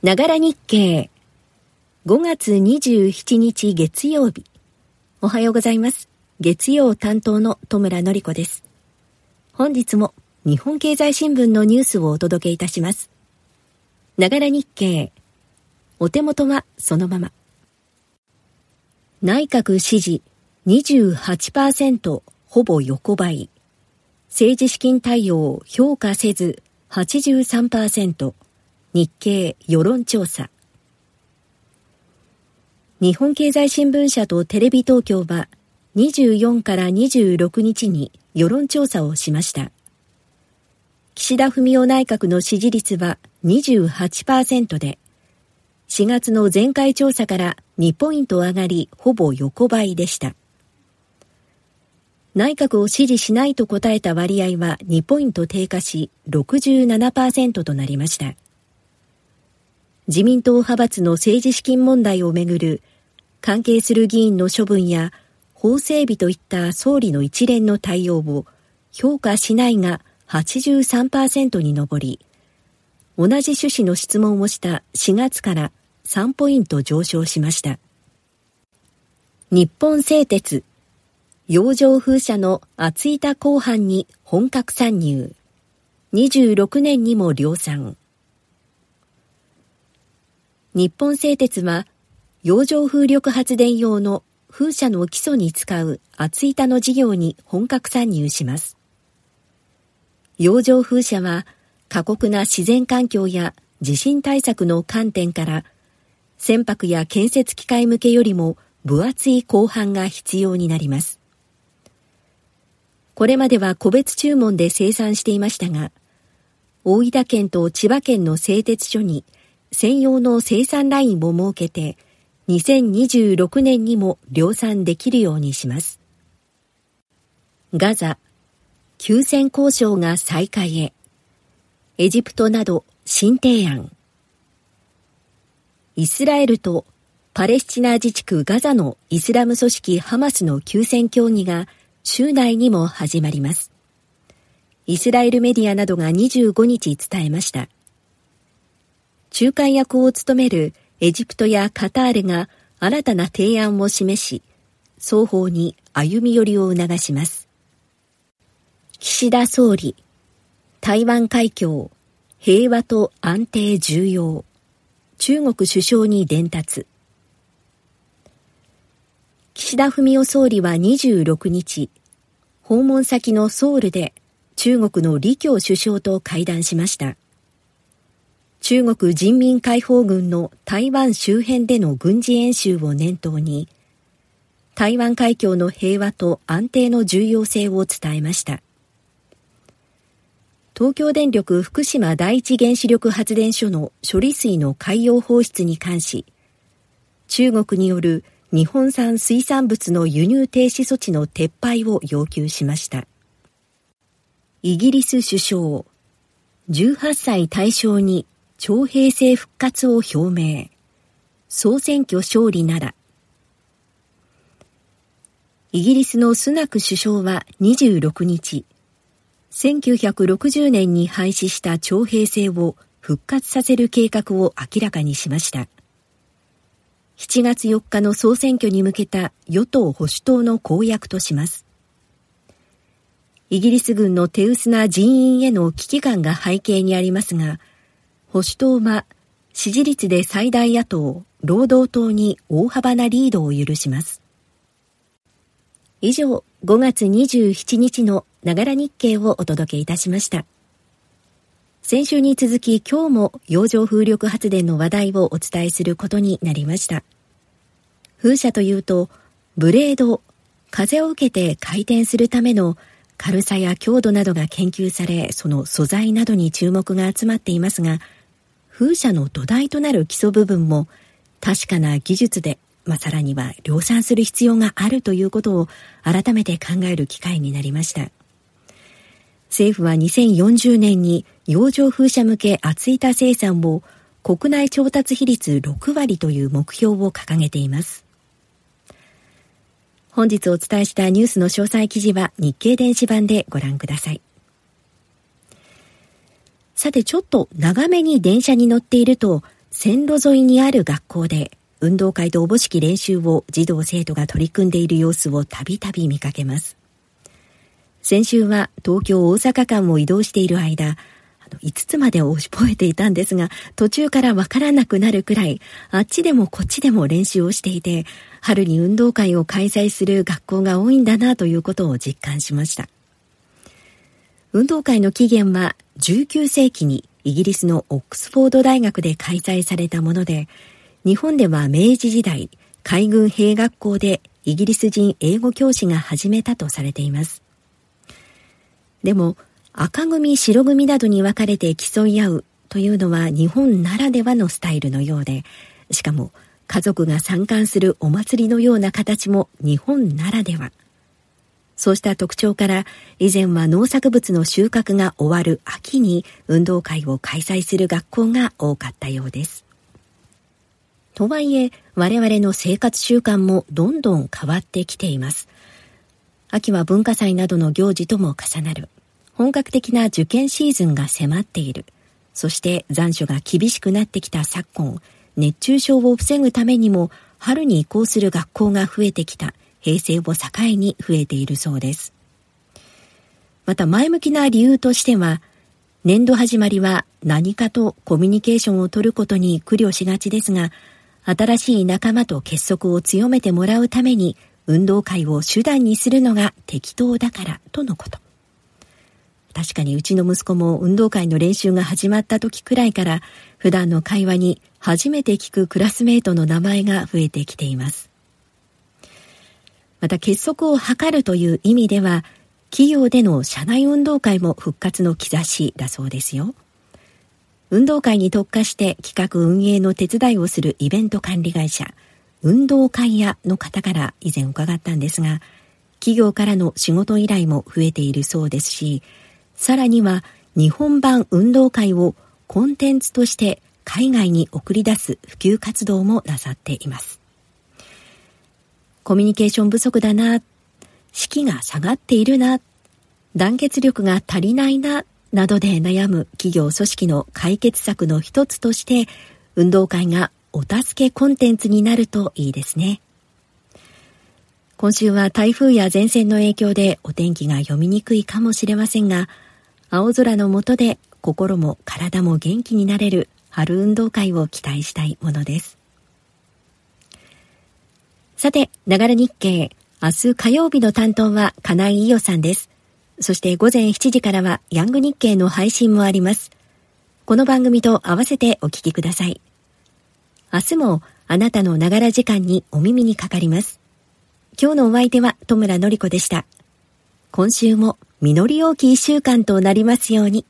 ながら日経。5月27日月曜日。おはようございます。月曜担当の戸村のり子です。本日も日本経済新聞のニュースをお届けいたします。ながら日経。お手元はそのまま。内閣支持28%ほぼ横ばい。政治資金対応評価せず83%。日経世論調査日本経済新聞社とテレビ東京は24から26日に世論調査をしました。岸田文雄内閣の支持率は28%で、4月の前回調査から2ポイント上がり、ほぼ横ばいでした。内閣を支持しないと答えた割合は2ポイント低下し67%となりました。自民党派閥の政治資金問題をめぐる関係する議員の処分や法整備といった総理の一連の対応を評価しないが83%に上り、同じ趣旨の質問をした4月から3ポイント上昇しました。日本製鉄、洋上風車の厚板後半に本格参入。26年にも量産。日本製鉄は、洋上風力発電用の風車の基礎に使う厚板の事業に本格参入します。洋上風車は過酷な自然環境や地震対策の観点から船舶や建設機械向けよりも分厚い鋼板が必要になります。これまでは個別注文で生産していましたが、大分県と千葉県の製鉄所に専用の生産ラインを設けて、2026年にも量産できるようにします。ガザ、休戦交渉が再開へ。エジプトなど新提案。イスラエルとパレスチナ自治区ガザのイスラム組織ハマスの休戦協議が週内にも始まります。イスラエルメディアなどが25日伝えました。仲介役を務めるエジプトやカタールが新たな提案を示し、双方に歩み寄りを促します。岸田総理、台湾海峡、平和と安定重要。中国首相に伝達。岸田文雄総理は26日、訪問先のソウルで中国の李強首相と会談しました。中国人民解放軍の台湾周辺での軍事演習を念頭に、台湾海峡の平和と安定の重要性を伝えました。東京電力福島第一原子力発電所の処理水の海洋放出に関し、中国による日本産水産物の輸入停止措置の撤廃を要求しました。イギリス首相、18歳対象に徴兵制復活を表明。総選挙勝利なら。イギリスのスナク首相は26日、1960年に廃止した徴兵制を復活させる計画を明らかにしました。7月4日の総選挙に向けた与党保守党の公約とします。イギリス軍の手薄な人員への危機感が背景にありますが、保守党は支持率で最大野党、労働党に大幅なリードを許します。以上、5月27日のながら日経をお届けいたしました。先週に続き今日も洋上風力発電の話題をお伝えすることになりました。風車というと、ブレード、風を受けて回転するための軽さや強度などが研究され、その素材などに注目が集まっていますが、風車の土台となる基礎部分も確かな技術で、まあ、さらには量産する必要があるということを改めて考える機会になりました。政府は2040年に洋上風車向け厚板生産を国内調達比率6割という目標を掲げています。本日お伝えしたニュースの詳細記事は日経電子版でご覧ください。さてちょっと長めに電車に乗っていると線路沿いにある学校で運動会とおぼしき練習を児童生徒が取り組んでいる様子をたびたび見かけます。先週は東京大阪間を移動している間、5つまでを覚えていたんですが、途中からわからなくなるくらい、あっちでもこっちでも練習をしていて、春に運動会を開催する学校が多いんだなということを実感しました。運動会の起源は19世紀にイギリスのオックスフォード大学で開催されたもので、日本では明治時代、海軍兵学校でイギリス人英語教師が始めたとされています。でも、赤組白組などに分かれて競い合うというのは日本ならではのスタイルのようで、しかも家族が参観するお祭りのような形も日本ならでは。そうした特徴から以前は農作物の収穫が終わる秋に運動会を開催する学校が多かったようです。とはいえ我々の生活習慣もどんどん変わってきています。秋は文化祭などの行事とも重なる。本格的な受験シーズンが迫っている。そして残暑が厳しくなってきた昨今、熱中症を防ぐためにも春に移行する学校が増えてきた。平成を境に増えているそうです。また前向きな理由としては、年度始まりは何かとコミュニケーションを取ることに苦慮しがちですが、新しい仲間と結束を強めてもらうために運動会を手段にするのが適当だからとのこと。確かにうちの息子も運動会の練習が始まった時くらいから普段の会話に初めて聞くクラスメートの名前が増えてきています。また結束を図るという意味では、企業での社内運動会も復活の兆しだそうですよ。運動会に特化して企画運営の手伝いをするイベント管理会社、運動会屋の方から以前伺ったんですが、企業からの仕事依頼も増えているそうですし、さらには日本版運動会をコンテンツとして海外に送り出す普及活動もなさっています。コミュニケーション不足だな、士気が下がっているな、団結力が足りないな、などで悩む企業組織の解決策の一つとして、運動会がお助けコンテンツになるといいですね。今週は台風や前線の影響でお天気が読みにくいかもしれませんが、青空の下で心も体も元気になれる春運動会を期待したいものです。さて、ながら日経。明日火曜日の担当は金井伊代さんです。そして午前7時からはヤング日経の配信もあります。この番組と合わせてお聞きください。明日もあなたのながら時間にお耳にかかります。今日のお相手は戸村のり子でした。今週も実り多き一週間となりますように。